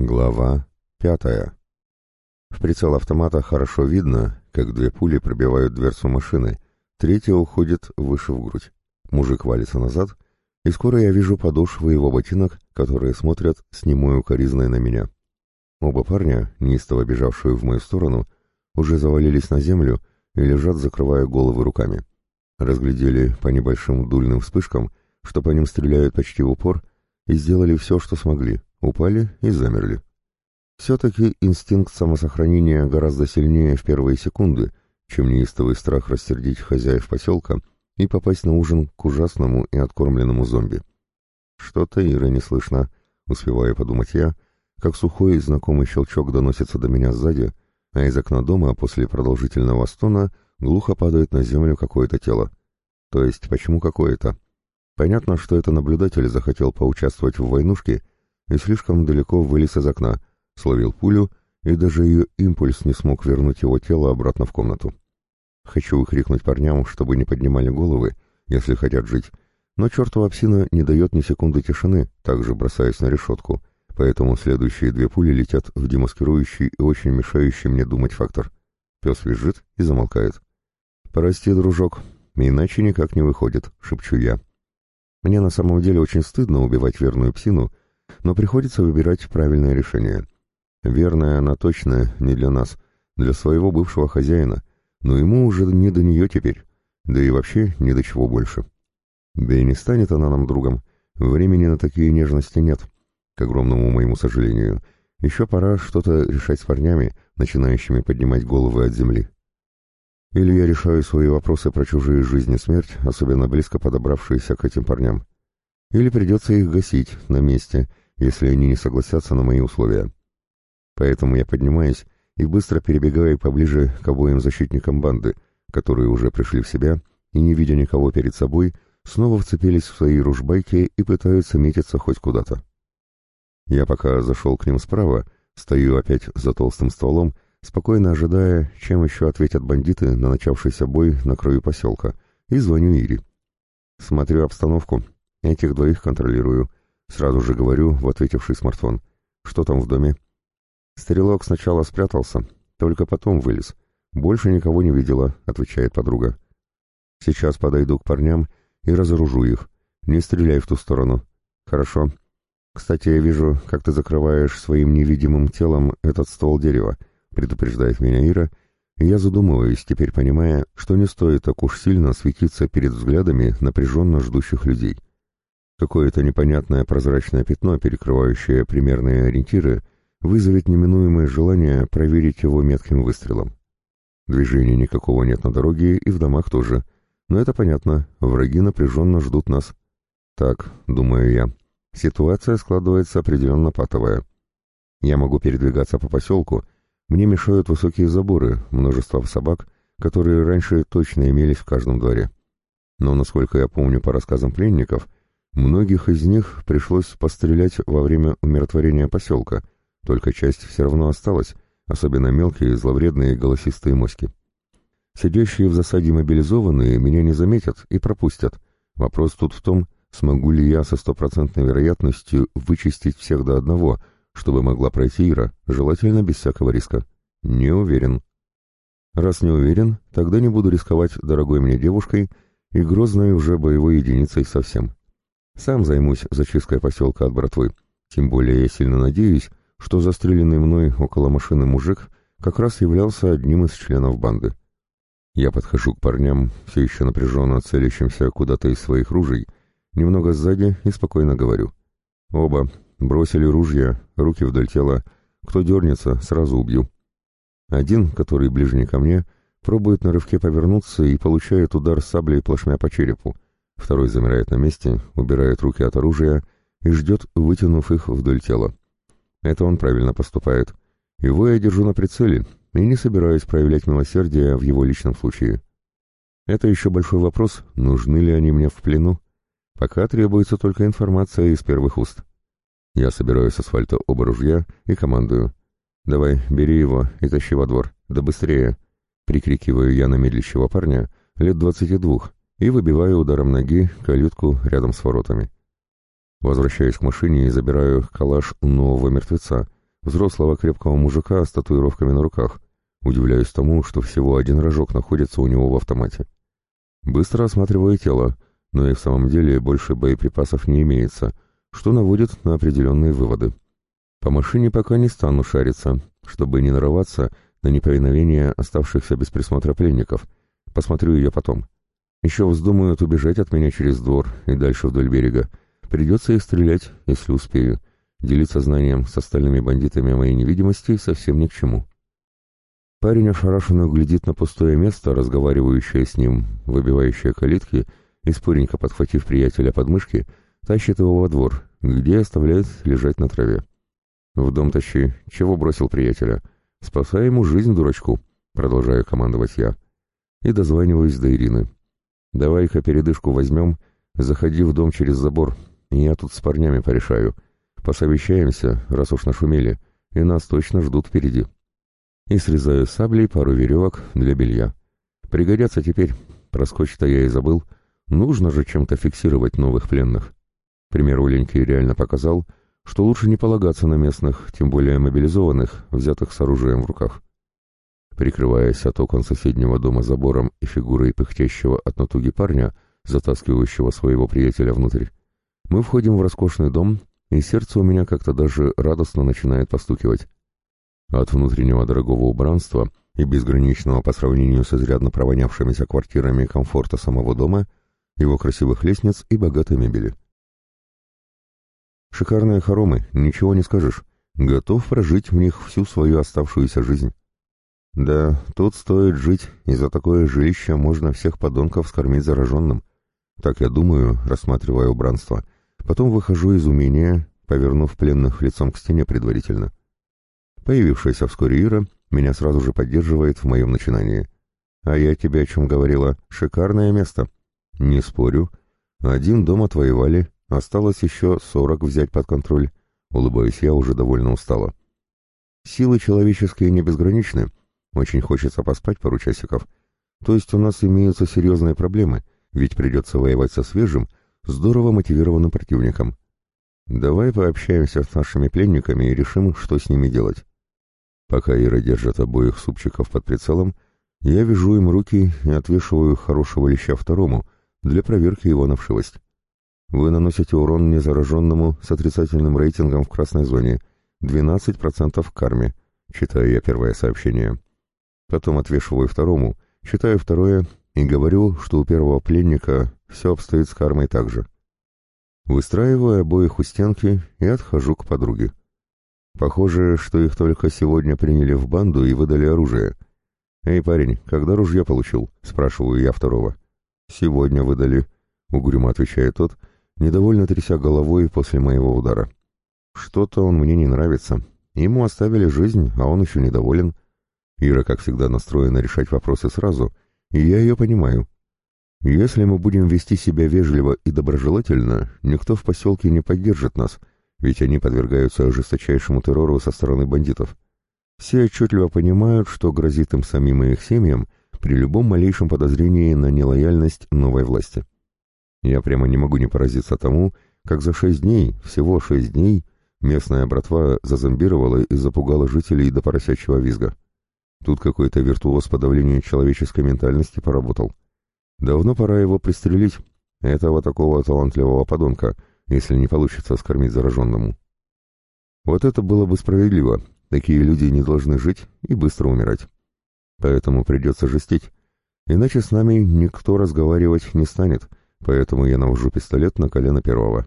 Глава пятая. В прицел автомата хорошо видно, как две пули пробивают дверцу машины, третья уходит выше в грудь. Мужик валится назад, и скоро я вижу подошвы его ботинок, которые смотрят с немой укоризной на меня. Оба парня, неистово бежавшие в мою сторону, уже завалились на землю и лежат, закрывая головы руками. Разглядели по небольшим дульным вспышкам, что по ним стреляют почти в упор, и сделали все, что смогли, упали и замерли. Все-таки инстинкт самосохранения гораздо сильнее в первые секунды, чем неистовый страх рассердить хозяев поселка и попасть на ужин к ужасному и откормленному зомби. Что-то Иры не слышно, успевая подумать я, как сухой и знакомый щелчок доносится до меня сзади, а из окна дома после продолжительного стона глухо падает на землю какое-то тело. То есть, почему какое-то? Понятно, что это наблюдатель захотел поучаствовать в войнушке и слишком далеко вылез из окна, словил пулю, и даже ее импульс не смог вернуть его тело обратно в комнату. Хочу выкрикнуть парням, чтобы не поднимали головы, если хотят жить, но чертова псина не дает ни секунды тишины, также бросаясь на решетку, поэтому следующие две пули летят в демаскирующий и очень мешающий мне думать фактор. Пес визжит и замолкает. «Прости, дружок, иначе никак не выходит», — шепчу я. Мне на самом деле очень стыдно убивать верную псину, но приходится выбирать правильное решение. Верная она точно не для нас, для своего бывшего хозяина, но ему уже не до нее теперь, да и вообще ни до чего больше. Да и не станет она нам другом, времени на такие нежности нет, к огромному моему сожалению. Еще пора что-то решать с парнями, начинающими поднимать головы от земли. Или я решаю свои вопросы про чужие жизни и смерть, особенно близко подобравшиеся к этим парням. Или придется их гасить на месте, если они не согласятся на мои условия. Поэтому я поднимаюсь и быстро перебегаю поближе к обоим защитникам банды, которые уже пришли в себя и, не видя никого перед собой, снова вцепились в свои ружбайки и пытаются метиться хоть куда-то. Я пока зашел к ним справа, стою опять за толстым стволом, спокойно ожидая, чем еще ответят бандиты на начавшийся бой на краю поселка, и звоню Ире. Смотрю обстановку, этих двоих контролирую, сразу же говорю в ответивший смартфон. Что там в доме? Стрелок сначала спрятался, только потом вылез. Больше никого не видела, отвечает подруга. Сейчас подойду к парням и разоружу их. Не стреляй в ту сторону. Хорошо. Кстати, я вижу, как ты закрываешь своим невидимым телом этот ствол дерева предупреждает меня Ира, я задумываюсь, теперь понимая, что не стоит так уж сильно светиться перед взглядами напряженно ждущих людей. Какое-то непонятное прозрачное пятно, перекрывающее примерные ориентиры, вызовет неминуемое желание проверить его метким выстрелом. Движения никакого нет на дороге и в домах тоже, но это понятно, враги напряженно ждут нас. Так, думаю я, ситуация складывается определенно патовая. Я могу передвигаться по поселку, мне мешают высокие заборы, множество собак, которые раньше точно имелись в каждом дворе. Но, насколько я помню по рассказам пленников, многих из них пришлось пострелять во время умиротворения поселка, только часть все равно осталась, особенно мелкие, зловредные голосистые моськи. Сидящие в засаде мобилизованные меня не заметят и пропустят. Вопрос тут в том, смогу ли я со стопроцентной вероятностью вычистить всех до одного — чтобы могла пройти Ира, желательно без всякого риска. Не уверен. Раз не уверен, тогда не буду рисковать дорогой мне девушкой и грозной уже боевой единицей совсем. Сам займусь зачисткой поселка от братвы. Тем более я сильно надеюсь, что застреленный мной около машины мужик как раз являлся одним из членов банды. Я подхожу к парням, все еще напряженно целящимся куда-то из своих ружей, немного сзади и спокойно говорю. Оба, Бросили ружья, руки вдоль тела. Кто дернется, сразу убью. Один, который ближний ко мне, пробует на рывке повернуться и получает удар саблей плашмя по черепу. Второй замирает на месте, убирает руки от оружия и ждет, вытянув их вдоль тела. Это он правильно поступает. Его я держу на прицеле и не собираюсь проявлять милосердие в его личном случае. Это еще большой вопрос, нужны ли они мне в плену. Пока требуется только информация из первых уст. Я собираю с асфальта оба ружья и командую. «Давай, бери его и тащи во двор. Да быстрее!» Прикрикиваю я на медлящего парня, лет двадцати двух, и выбиваю ударом ноги калитку рядом с воротами. Возвращаюсь к машине и забираю калаш нового мертвеца, Взрослого крепкого мужика с татуировками на руках. Удивляюсь тому, что всего один рожок находится у него в автомате. Быстро осматриваю тело, но и в самом деле больше боеприпасов не имеется, что наводит на определенные выводы. По машине пока не стану шариться, чтобы не нарываться на неповиновение оставшихся без присмотра пленников. Посмотрю ее потом. Еще вздумают убежать от меня через двор и дальше вдоль берега. Придется их стрелять, если успею. Делиться знанием с остальными бандитами моей невидимости совсем ни к чему. Парень ошарашенно глядит на пустое место, разговаривающее с ним, выбивающее калитки, и, споренько подхватив приятеля под мышки, тащит его во двор, где оставляет лежать на траве. «В дом тащи. Чего бросил приятеля? Спасай ему жизнь, дурачку», — продолжаю командовать я. И дозваниваюсь до Ирины. «Давай-ка передышку возьмем, заходи в дом через забор, я тут с парнями порешаю. Посовещаемся, раз уж нашумели, и нас точно ждут впереди» и срезаю саблей пару веревок для белья. Пригодятся теперь, проскочить-то я и забыл, нужно же чем-то фиксировать новых пленных. Пример Уленьки реально показал, что лучше не полагаться на местных, тем более мобилизованных, взятых с оружием в руках. Прикрываясь от окон соседнего дома забором и фигурой пыхтящего от натуги парня, затаскивающего своего приятеля внутрь, мы входим в роскошный дом, и сердце у меня как-то даже радостно начинает постукивать. От внутреннего дорогого убранства и безграничного по сравнению с изрядно провонявшимися квартирами комфорта самого дома, его красивых лестниц и богатой мебели. Шикарные хоромы, ничего не скажешь. Готов прожить в них всю свою оставшуюся жизнь. Да, тут стоит жить, и за такое жилище можно всех подонков скормить зараженным. Так я думаю, рассматривая убранство. Потом выхожу из умения, повернув пленных лицом к стене предварительно. Появившаяся вскоре Ира меня сразу же поддерживает в моем начинании. «А я тебе о чем говорила? Шикарное место». «Не спорю. Один дом отвоевали, осталось еще сорок взять под контроль». Улыбаюсь я, уже довольно устала. «Силы человеческие не безграничны. Очень хочется поспать пару часиков. То есть у нас имеются серьезные проблемы, ведь придется воевать со свежим, здорово мотивированным противником. Давай пообщаемся с нашими пленниками и решим, что с ними делать». Пока Ира держит обоих супчиков под прицелом, я вяжу им руки и отвешиваю хорошего леща второму для проверки его на вшивость. Вы наносите урон незараженному с отрицательным рейтингом в красной зоне, 12% в карме, читаю я первое сообщение. Потом отвешиваю второму, читаю второе и говорю, что у первого пленника все обстоит с кармой так же. Выстраиваю обоих у стенки и отхожу к подруге. Похоже, что их только сегодня приняли в банду и выдали оружие. «Эй, парень, когда ружье получил?» — спрашиваю я второго. «Сегодня выдали», — угрюмо отвечает тот, недовольно тряся головой после моего удара. «Что-то он мне не нравится. Ему оставили жизнь, а он еще недоволен». Ира, как всегда, настроена решать вопросы сразу, и я ее понимаю. Если мы будем вести себя вежливо и доброжелательно, никто в поселке не поддержит нас — ведь они подвергаются жесточайшему террору со стороны бандитов. Все отчетливо понимают, что грозит им самим и их семьям при любом малейшем подозрении на нелояльность новой власти. Я прямо не могу не поразиться тому, как за шесть дней, всего шесть дней, местная братва зазомбировала и запугала жителей до поросячьего визга. Тут какой-то виртуоз подавления человеческой ментальности поработал. Давно пора его пристрелить, этого такого талантливого подонка — если не получится скормить зараженному. Вот это было бы справедливо, такие люди не должны жить и быстро умирать. Поэтому придется жестить, иначе с нами никто разговаривать не станет, поэтому я навожу пистолет на колено первого.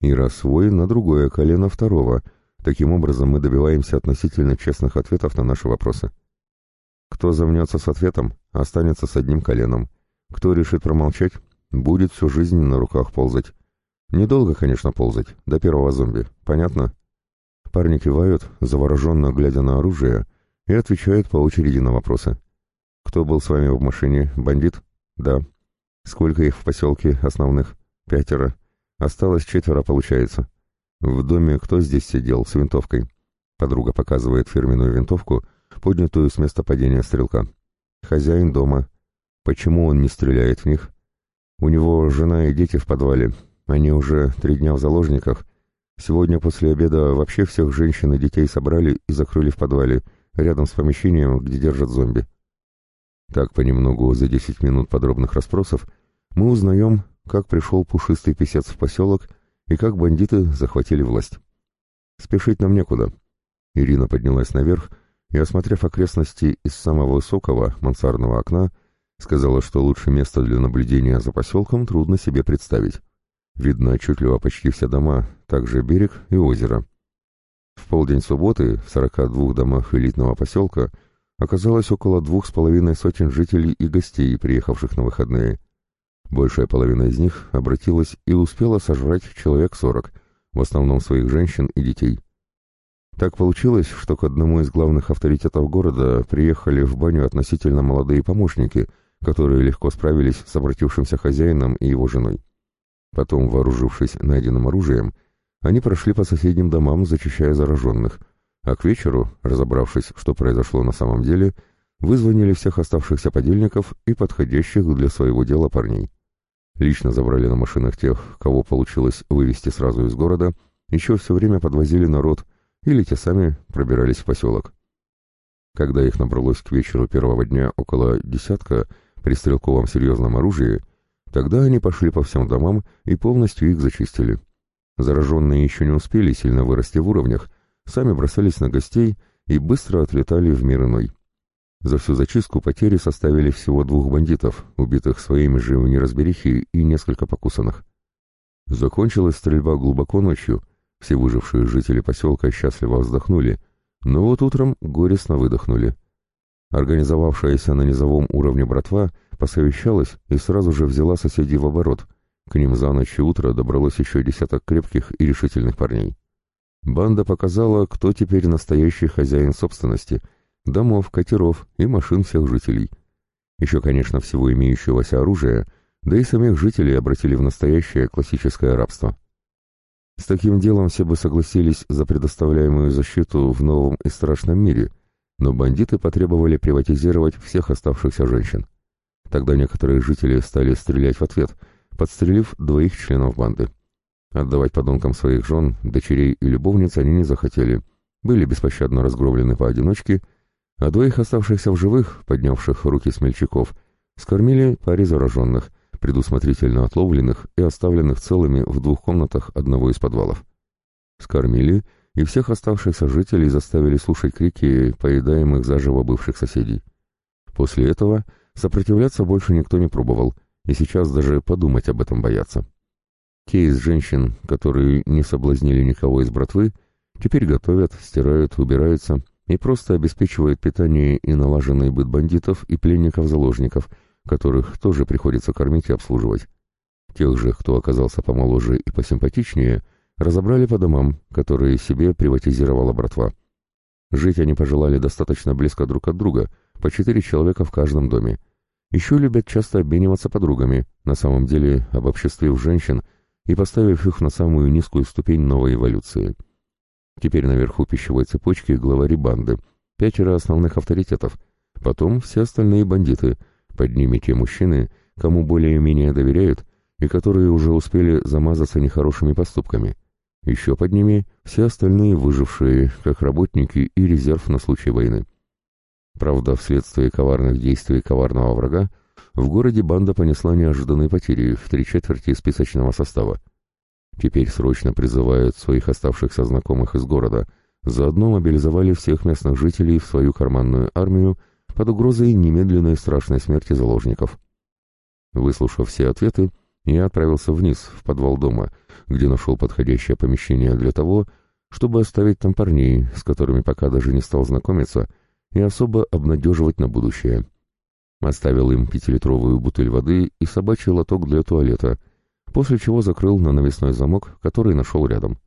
И раз свой на другое колено второго, таким образом мы добиваемся относительно честных ответов на наши вопросы. Кто замнется с ответом, останется с одним коленом. Кто решит промолчать, будет всю жизнь на руках ползать. Недолго, конечно, ползать, до первого зомби, понятно? Парни кивают, завороженно глядя на оружие, и отвечают по очереди на вопросы. «Кто был с вами в машине? Бандит?» «Да». «Сколько их в поселке основных?» «Пятеро. Осталось четверо, получается». «В доме кто здесь сидел с винтовкой?» Подруга показывает фирменную винтовку, поднятую с места падения стрелка. «Хозяин дома. Почему он не стреляет в них?» «У него жена и дети в подвале, они уже три дня в заложниках. Сегодня после обеда вообще всех женщин и детей собрали и закрыли в подвале, рядом с помещением, где держат зомби. Так понемногу за 10 минут подробных расспросов мы узнаем, как пришел пушистый писец в поселок и как бандиты захватили власть. Спешить нам некуда. Ирина поднялась наверх и, осмотрев окрестности из самого высокого мансардного окна, сказала, что лучше место для наблюдения за поселком трудно себе представить. Видно отчетливо почти все дома, также берег и озеро. В полдень субботы в 42 домах элитного поселка оказалось около двух с половиной сотен жителей и гостей, приехавших на выходные. Большая половина из них обратилась и успела сожрать человек сорок, в основном своих женщин и детей. Так получилось, что к одному из главных авторитетов города приехали в баню относительно молодые помощники, которые легко справились с обратившимся хозяином и его женой. Потом, вооружившись найденным оружием, они прошли по соседним домам, зачищая зараженных, а к вечеру, разобравшись, что произошло на самом деле, вызвонили всех оставшихся подельников и подходящих для своего дела парней. Лично забрали на машинах тех, кого получилось вывести сразу из города, еще все время подвозили народ, или те сами пробирались в поселок. Когда их набралось к вечеру первого дня около десятка при стрелковом серьезном оружии, Тогда они пошли по всем домам и полностью их зачистили. Зараженные еще не успели сильно вырасти в уровнях, сами бросались на гостей и быстро отлетали в мир иной. За всю зачистку потери составили всего двух бандитов, убитых своими же в неразберихе и несколько покусанных. Закончилась стрельба глубоко ночью, все выжившие жители поселка счастливо вздохнули, но вот утром горестно выдохнули. Организовавшаяся на низовом уровне братва посовещалась и сразу же взяла соседей в оборот. К ним за ночь и утро добралось еще десяток крепких и решительных парней. Банда показала, кто теперь настоящий хозяин собственности, домов, катеров и машин всех жителей. Еще, конечно, всего имеющегося оружия, да и самих жителей обратили в настоящее классическое рабство. С таким делом все бы согласились за предоставляемую защиту в новом и страшном мире, но бандиты потребовали приватизировать всех оставшихся женщин. Тогда некоторые жители стали стрелять в ответ, подстрелив двоих членов банды. Отдавать подонкам своих жен, дочерей и любовниц они не захотели, были беспощадно разгромлены поодиночке, а двоих оставшихся в живых, поднявших руки смельчаков, скормили паре зараженных, предусмотрительно отловленных и оставленных целыми в двух комнатах одного из подвалов. Скормили, и всех оставшихся жителей заставили слушать крики поедаемых заживо бывших соседей. После этого Сопротивляться больше никто не пробовал, и сейчас даже подумать об этом боятся. Те из женщин, которые не соблазнили никого из братвы, теперь готовят, стирают, убираются и просто обеспечивают питание и налаженный быт бандитов и пленников-заложников, которых тоже приходится кормить и обслуживать. Тех же, кто оказался помоложе и посимпатичнее, разобрали по домам, которые себе приватизировала братва. Жить они пожелали достаточно близко друг от друга — по четыре человека в каждом доме. Еще любят часто обмениваться подругами, на самом деле обобществив женщин и поставив их на самую низкую ступень новой эволюции. Теперь наверху пищевой цепочки главари банды, пятеро основных авторитетов, потом все остальные бандиты, под ними те мужчины, кому более-менее доверяют и которые уже успели замазаться нехорошими поступками. Еще под ними все остальные выжившие, как работники и резерв на случай войны. Правда, вследствие коварных действий коварного врага, в городе банда понесла неожиданные потери в три четверти списочного состава. Теперь срочно призывают своих оставшихся знакомых из города, заодно мобилизовали всех местных жителей в свою карманную армию под угрозой немедленной страшной смерти заложников. Выслушав все ответы, я отправился вниз, в подвал дома, где нашел подходящее помещение для того, чтобы оставить там парней, с которыми пока даже не стал знакомиться, и особо обнадеживать на будущее. Оставил им пятилитровую бутыль воды и собачий лоток для туалета, после чего закрыл на навесной замок, который нашел рядом.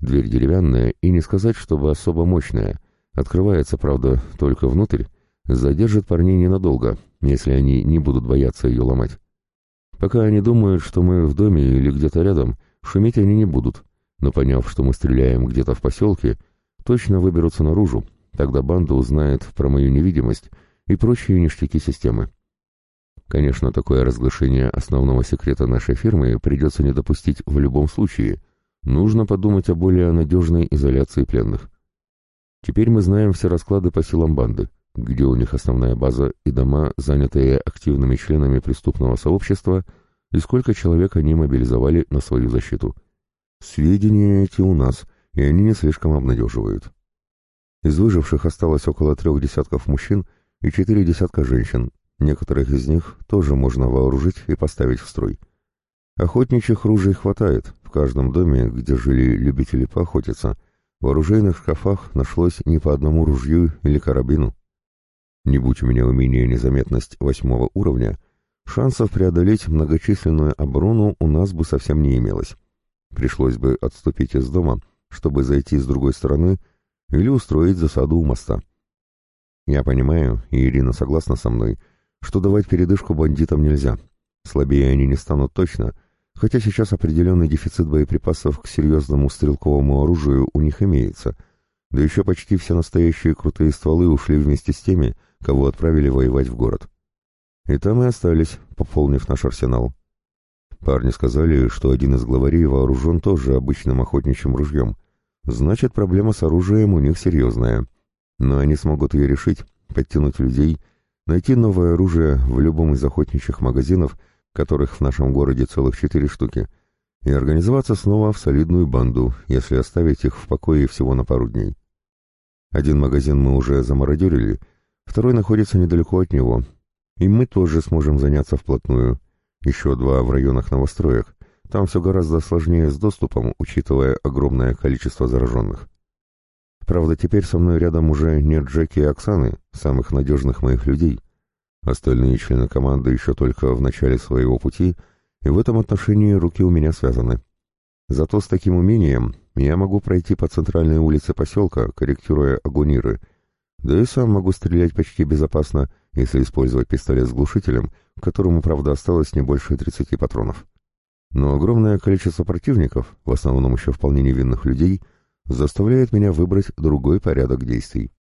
Дверь деревянная и не сказать, чтобы особо мощная. Открывается, правда, только внутрь. Задержит парней ненадолго, если они не будут бояться ее ломать. Пока они думают, что мы в доме или где-то рядом, шуметь они не будут, но поняв, что мы стреляем где-то в поселке, точно выберутся наружу, Тогда банда узнает про мою невидимость и прочие ништяки системы. Конечно, такое разглашение основного секрета нашей фирмы придется не допустить в любом случае, Нужно подумать о более надежной изоляции пленных. Теперь мы знаем все расклады по силам банды, где у них основная база и дома, занятые активными членами преступного сообщества, и сколько человек они мобилизовали на свою защиту. Сведения эти у нас, и они не слишком обнадеживают. Из выживших осталось около трех десятков мужчин и четыре десятка женщин, некоторых из них тоже можно вооружить и поставить в строй. Охотничьих ружей хватает, в каждом доме, где жили любители поохотиться – в оружейных шкафах нашлось не по одному ружью или карабину. Не будь у меня умения незаметность восьмого уровня, шансов преодолеть многочисленную оборону у нас бы совсем не имелось. Пришлось бы отступить из дома, чтобы зайти с другой стороны или устроить засаду у моста. Я понимаю, и Ирина согласна со мной, что давать передышку бандитам нельзя. Слабее они не станут точно, хотя сейчас определенный дефицит боеприпасов к серьезному стрелковому оружию у них имеется, да еще почти все настоящие крутые стволы ушли вместе с теми, кого отправили воевать в город. И там и остались, пополнив наш арсенал. Парни сказали, что один из главарей вооружен тоже обычным охотничьим ружьем. Значит, проблема с оружием у них серьезная. Но они смогут ее решить, подтянуть людей, найти новое оружие в любом из охотничьих магазинов – которых в нашем городе целых четыре штуки, и организоваться снова в солидную банду, если оставить их в покое всего на пару дней. Один магазин мы уже замародерили, второй находится недалеко от него, и мы тоже сможем заняться вплотную. Еще два в районах новостроек, там все гораздо сложнее с доступом, учитывая огромное количество зараженных. Правда, теперь со мной рядом уже нет Джеки и Оксаны, самых надежных моих людей — Остальные члены команды еще только в начале своего пути, и в этом отношении руки у меня связаны. Зато с таким умением я могу пройти по центральной улице поселка, корректируя агониры, да и сам могу стрелять почти безопасно, если использовать пистолет с глушителем, которому, правда, осталось не больше 30 патронов. Но огромное количество противников, в основном еще вполне невинных людей, заставляет меня выбрать другой порядок действий.